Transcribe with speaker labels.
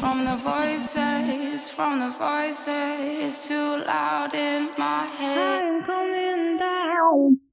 Speaker 1: from the voices, from the voices too loud in my head.
Speaker 2: I'm coming down.